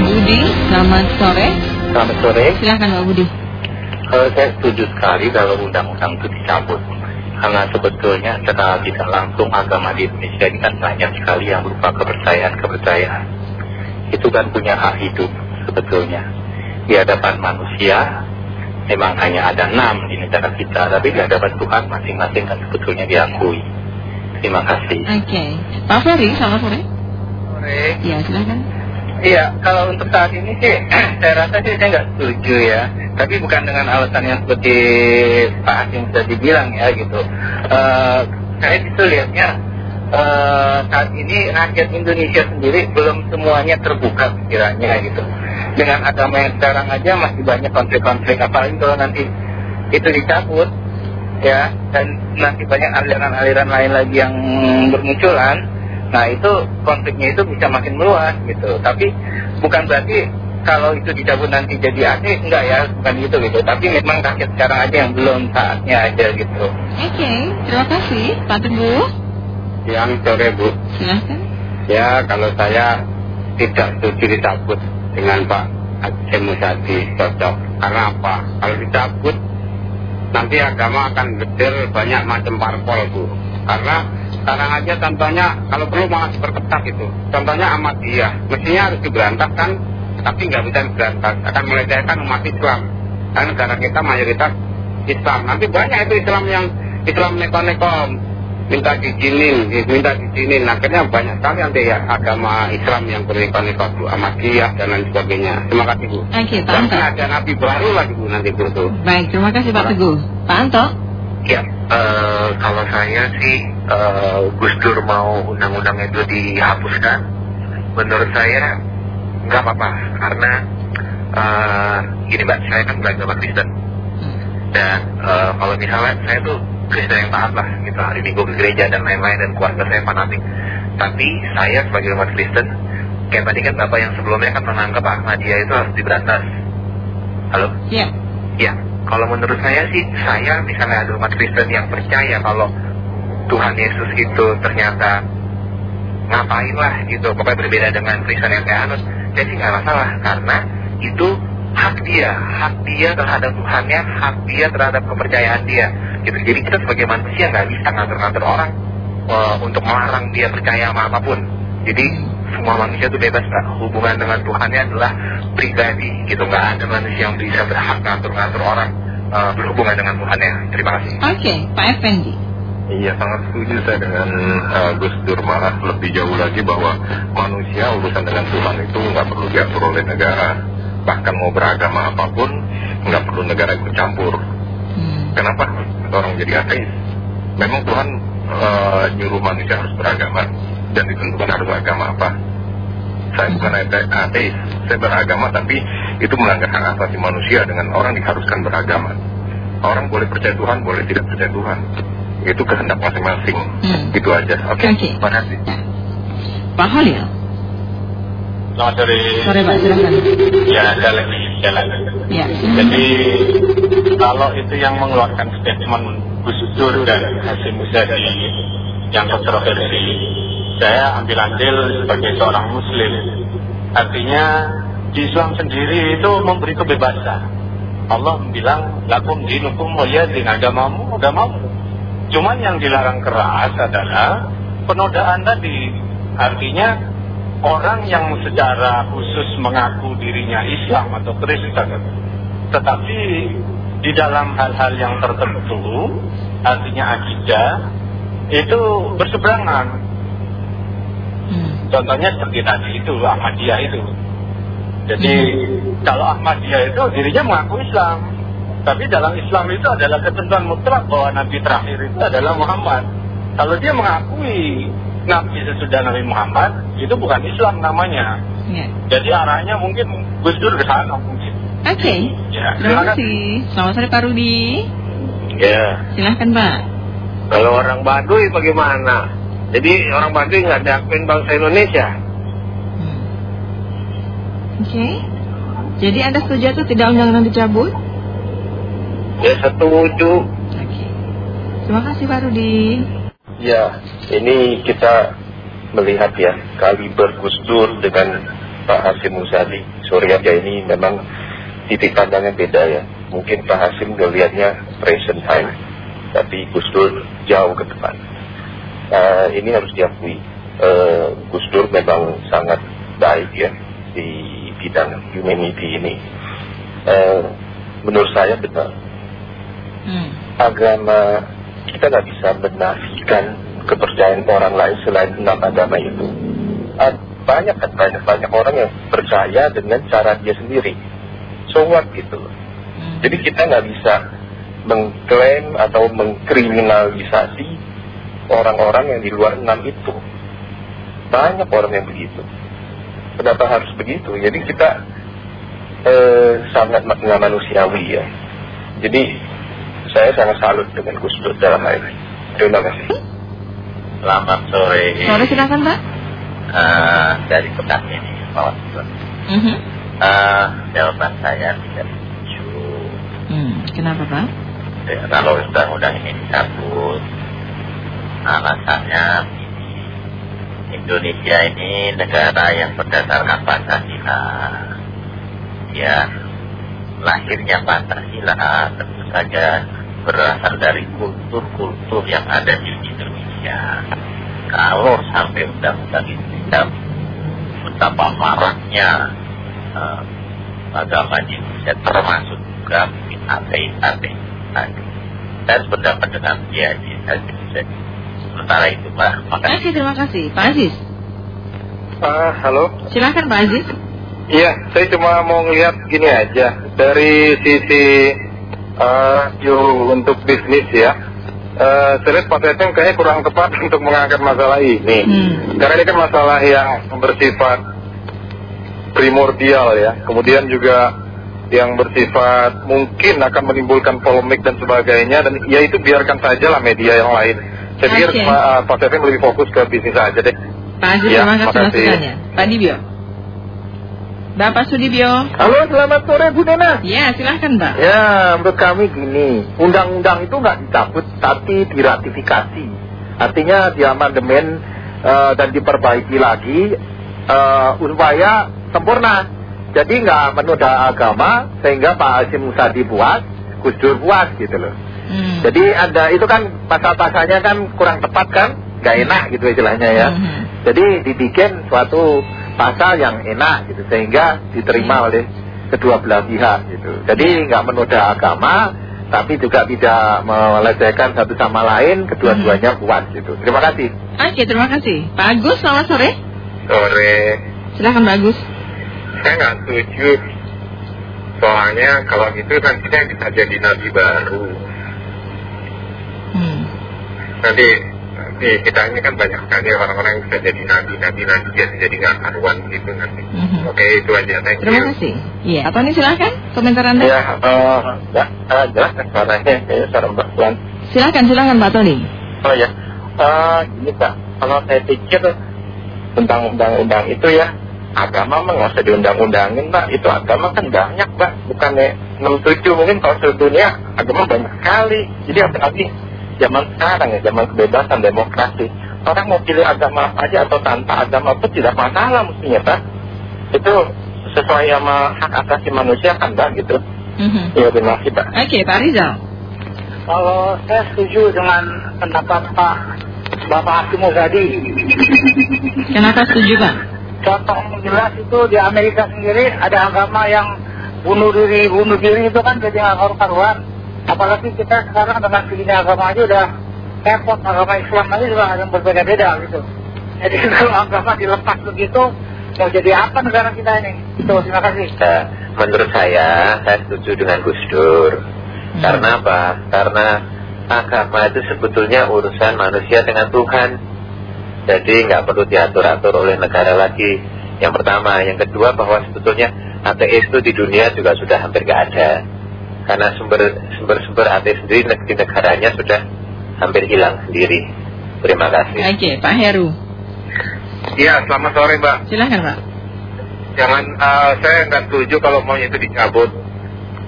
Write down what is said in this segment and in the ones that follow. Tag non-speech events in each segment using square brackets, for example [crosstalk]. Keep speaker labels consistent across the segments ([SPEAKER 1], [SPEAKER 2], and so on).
[SPEAKER 1] Budi, selamat sore.
[SPEAKER 2] Selamat sore.
[SPEAKER 1] Silahkan Pak Budi.
[SPEAKER 2] Uh, saya setuju sekali kalau undang-undang itu dicabut. Karena sebetulnya secara tidak langsung agama di Indonesia ini kan banyak sekali yang berupa kepercayaan-kepercayaan. Itu kan punya hak hidup sebetulnya. Di hadapan manusia memang hanya ada enam di negara kita, tapi di hadapan Tuhan masing-masing kan sebetulnya diakui. Terima kasih.
[SPEAKER 1] Oke. Okay. Pak Ferry, selamat sore.
[SPEAKER 2] Sore.
[SPEAKER 1] Iya, silakan.
[SPEAKER 2] Iya, kalau untuk saat ini sih, [clears throat] saya rasa sih saya nggak setuju ya. Tapi bukan dengan alasan yang seperti Pak Hakim sudah dibilang ya gitu. Uh, saya itu lihatnya uh, saat ini rakyat Indonesia sendiri belum semuanya terbuka pikirannya gitu. Dengan agama yang sekarang aja masih banyak konflik-konflik, apalagi kalau nanti itu dicabut ya, dan nanti banyak aliran-aliran lain lagi yang bermunculan Nah itu konfliknya itu bisa makin meluas gitu. Tapi bukan berarti kalau itu dicabut nanti jadi aneh, enggak ya, bukan gitu gitu. Tapi memang rakyat sekarang aja yang belum saatnya aja gitu.
[SPEAKER 1] Oke, okay, terima kasih Pak Teguh.
[SPEAKER 2] Yang sore Bu.
[SPEAKER 1] Silahkan.
[SPEAKER 2] Ya kalau saya tidak setuju dicabut dengan Pak Aceh Musadi cocok. Karena apa? Kalau dicabut nanti agama akan detail banyak macam parpol Bu. Karena sekarang aja contohnya kalau perlu malah diperketat itu. Contohnya Ahmadiyah, mestinya harus diberantas kan, tapi nggak bisa diberantas. Akan melecehkan umat Islam. Karena negara kita mayoritas Islam. Nanti banyak itu Islam yang Islam neko-neko minta dijinin, minta dijinin. Akhirnya banyak sekali nanti ya agama Islam yang berneko-neko Bu, Ahmadiyah dan lain sebagainya. Terima kasih Bu.
[SPEAKER 1] Oke, Pak Anto.
[SPEAKER 2] ada nabi baru lagi Bu nanti Bu.
[SPEAKER 1] Baik, terima kasih Pak Teguh. Pak Anto.
[SPEAKER 2] Ya, saya sih uh, Gus Dur mau undang-undang itu dihapuskan, menurut saya nggak apa-apa karena uh, gini mbak, saya kan beragama Kristen dan uh, kalau misalnya saya tuh Kristen yang taat lah, gitu hari Minggu ke gereja dan lain-lain dan keluarga saya fanatik. Tapi saya sebagai umat Kristen, kayak tadi kan bapak yang sebelumnya kan menganggap Ahmadiyah itu harus diberantas. Halo?
[SPEAKER 1] Iya.
[SPEAKER 2] Iya kalau menurut saya sih, saya misalnya ada umat Kristen yang percaya kalau Tuhan Yesus itu ternyata ngapain lah gitu, pokoknya berbeda dengan Kristen yang kayak anut, saya sih nggak masalah karena itu hak dia, hak dia terhadap Tuhannya, hak dia terhadap kepercayaan dia. Gitu. Jadi kita sebagai manusia nggak bisa ngatur-ngatur orang uh, untuk melarang dia percaya sama apa pun. Jadi semua manusia itu bebas Pak. Hubungan dengan Tuhannya adalah pribadi gitu. Nggak ada manusia yang bisa berhak ngatur-ngatur orang uh, berhubungan dengan Tuhannya. Terima kasih.
[SPEAKER 1] Oke, okay, Pak Effendi.
[SPEAKER 3] Iya sangat setuju saya dengan uh, Gus Dur malah lebih jauh lagi bahwa manusia urusan dengan Tuhan itu nggak perlu diatur oleh negara bahkan mau beragama apa pun nggak perlu negara ikut campur. Hmm. Kenapa orang jadi ateis? Memang Tuhan uh, nyuruh manusia harus beragama dan ditentukan harus agama apa. Saya bukan ateis, saya beragama tapi itu melanggar hak asasi manusia dengan orang diharuskan beragama. Orang boleh percaya Tuhan, boleh tidak percaya Tuhan. Itu kehendak masing-masing. Hmm. Itu aja. Oke, okay. okay. terima kasih.
[SPEAKER 1] Pak Halil.
[SPEAKER 4] Selamat sore.
[SPEAKER 1] Sore Pak, silakan.
[SPEAKER 4] Ya, jalan jalan.
[SPEAKER 1] Ya.
[SPEAKER 4] Jadi kalau itu yang mengeluarkan statement Gus Dur dan Hasim Muzadi yang kontroversi, saya ambil andil sebagai seorang muslim. Artinya di Islam sendiri itu memberi kebebasan. Allah bilang, lakum dinukum din agamamu, agamamu. Cuman yang dilarang keras adalah penodaan tadi. Artinya orang yang secara khusus mengaku dirinya Islam atau Kristen. Tetapi di dalam hal-hal yang tertentu, artinya akidah, itu berseberangan Contohnya seperti tadi itu Ahmadiyah itu. Jadi hmm. kalau Ahmadiyah itu dirinya mengaku Islam. Tapi dalam Islam itu adalah ketentuan mutlak bahwa Nabi terakhir itu adalah Muhammad. Kalau dia mengakui Nabi sesudah Nabi Muhammad, itu bukan Islam namanya. Ya. Jadi arahnya mungkin Gus Dur ke sana mungkin.
[SPEAKER 1] Oke. Okay. Ya, terima kasih. Selamat sore Pak Rudi.
[SPEAKER 2] Ya.
[SPEAKER 1] Silahkan Pak.
[SPEAKER 2] Kalau orang Baduy bagaimana? Jadi orang Baduy nggak diakuin bangsa Indonesia.
[SPEAKER 1] Hmm. Oke. Okay. Jadi Anda setuju itu tidak undang-undang dicabut?
[SPEAKER 2] Ya setuju.
[SPEAKER 1] Oke. Okay. Terima kasih Pak Rudi.
[SPEAKER 3] Ya, ini kita melihat ya kaliber Gus Dur dengan Pak Hasim Musadi Sorry aja ini memang titik pandangnya beda ya Mungkin Pak Hasim ngelihatnya present time Tapi Gus Dur jauh ke depan uh, Ini harus diakui uh, Gus Dur memang sangat baik ya Di bidang humanity ini uh, Menurut saya benar. Agama kita nggak bisa menafikan kepercayaan orang lain selain enam agama itu. Banyak kan banyak banyak orang yang percaya dengan cara dia sendiri. So what gitu Hmm. Jadi kita nggak bisa mengklaim atau mengkriminalisasi orang-orang yang di luar enam itu. Banyak orang yang begitu. Kenapa harus begitu? Jadi kita eh, sangat nggak manusiawi ya. Jadi saya sangat salut dengan Gus Dur dalam hal ini. Terima kasih.
[SPEAKER 5] Selamat sore.
[SPEAKER 1] Sore silakan Pak.
[SPEAKER 5] Uh, dari Bekasi ini, Pak Gus. Mm -hmm. uh, jawaban saya tidak setuju.
[SPEAKER 1] Hmm, kenapa Pak?
[SPEAKER 5] Ya, kalau undang-undang ini dicabut, alasannya Indonesia ini negara yang berdasarkan Pancasila. Ya, lahirnya Pancasila tentu saja berasal dari kultur-kultur yang ada di Indonesia. Kalau sampai undang-undang itu tidak betapa maraknya uh, agama di Indonesia termasuk juga mungkin ateis-ateis tadi. Saya sependapat dengan dia di Sementara itu Pak.
[SPEAKER 1] Makasih. Oke, terima kasih. Pak Aziz.
[SPEAKER 3] Uh, halo.
[SPEAKER 1] Silakan Pak Aziz.
[SPEAKER 3] Iya, saya cuma mau ngeliat gini aja. Dari sisi uh, untuk bisnis ya. Uh, saya lihat Pak Teteng kayaknya kurang tepat [laughs] untuk mengangkat masalah ini. Hmm. karena ini kan masalah yang bersifat primordial ya. Kemudian juga yang bersifat mungkin akan menimbulkan polemik dan sebagainya. Dan ya itu biarkan saja lah media yang lain. Saya pikir okay. Pak, uh, Pak lebih fokus ke bisnis aja deh.
[SPEAKER 1] Pak Aziz ya, terima kasih Pak Dibio Bapak Sudibyo.
[SPEAKER 6] Halo, selamat sore Bu Nena.
[SPEAKER 1] Ya, silahkan Mbak.
[SPEAKER 6] Ya, menurut kami gini, undang-undang itu nggak dicabut, tapi diratifikasi. Artinya diamandemen uh, dan diperbaiki lagi uh, supaya sempurna. Jadi nggak menoda agama, sehingga Pak Hasim Musadi puas, Gus Dur puas gitu loh. Hmm. Jadi ada itu kan pasal-pasalnya kan kurang tepat kan, nggak enak gitu istilahnya ya. Hmm. Jadi dibikin suatu pasal yang enak gitu sehingga diterima oleh kedua belah pihak gitu. Jadi nggak menoda agama tapi juga tidak melecehkan satu sama lain, kedua-duanya hmm. puas gitu. Terima kasih.
[SPEAKER 1] Oke, terima kasih. Pak Agus, selamat sore.
[SPEAKER 3] Sore.
[SPEAKER 1] Silahkan Pak Agus.
[SPEAKER 3] Saya nggak setuju. Soalnya kalau gitu kan kita bisa jadi nabi baru. Hmm. Nanti di kita ini kan banyak sekali orang-orang yang bisa jadi nabi, nabi nanti jadi jadi nggak karuan gitu nanti. Mm -hmm. Oke itu aja, thank
[SPEAKER 1] you. Terima kasih. Iya, atau ini silahkan komentar anda.
[SPEAKER 3] Ya, uh, ya uh, jelas kan suaranya kayaknya suara Mbak Puan.
[SPEAKER 1] Silahkan, silahkan Pak Tony.
[SPEAKER 3] Oh ya, uh, gini Pak, kalau saya pikir tentang undang-undang itu ya agama mah nggak usah diundang-undangin Pak, itu agama kan banyak Pak, bukannya 67 mungkin kalau seluruh dunia agama banyak sekali, jadi apalagi zaman sekarang ya, zaman kebebasan demokrasi. Orang mau pilih agama apa aja atau tanpa agama pun tidak masalah mestinya Pak. Itu sesuai sama hak asasi manusia kan Pak gitu. Mm -hmm. Ya terima kasih Pak.
[SPEAKER 1] Oke okay, Pak Rizal.
[SPEAKER 7] Kalau saya setuju dengan pendapat Pak Bapak Hakim Muzadi.
[SPEAKER 1] Kenapa setuju Pak?
[SPEAKER 7] Contoh yang jelas itu di Amerika sendiri ada agama yang bunuh diri bunuh diri itu kan jadi nggak karu-karuan apalagi kita sekarang dengan segini agama aja udah repot agama Islam aja juga ada yang berbeda-beda gitu. Jadi [laughs] kalau agama dilepas begitu mau jadi apa negara kita ini? Itu terima kasih.
[SPEAKER 5] Uh, menurut saya saya setuju dengan Gus Dur. Hmm. karena apa? Karena agama itu sebetulnya urusan manusia dengan Tuhan. Jadi nggak perlu diatur-atur oleh negara lagi. Yang pertama. Yang kedua bahwa sebetulnya ateis itu di dunia juga sudah hampir nggak ada karena sumber-sumber ateis sendiri di negaranya sudah hampir hilang sendiri. Terima kasih.
[SPEAKER 1] Oke, Pak Heru.
[SPEAKER 3] Iya, selamat sore Mbak.
[SPEAKER 1] Silahkan Pak.
[SPEAKER 3] Jangan, uh, saya nggak setuju kalau mau itu dicabut.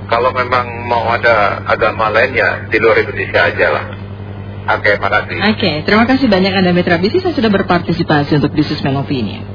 [SPEAKER 3] Kalau memang mau ada agama lain ya di luar Indonesia aja lah. Oke, makasih.
[SPEAKER 1] Oke, terima kasih banyak Anda Mitra Bisnis yang sudah berpartisipasi untuk bisnis Opinion.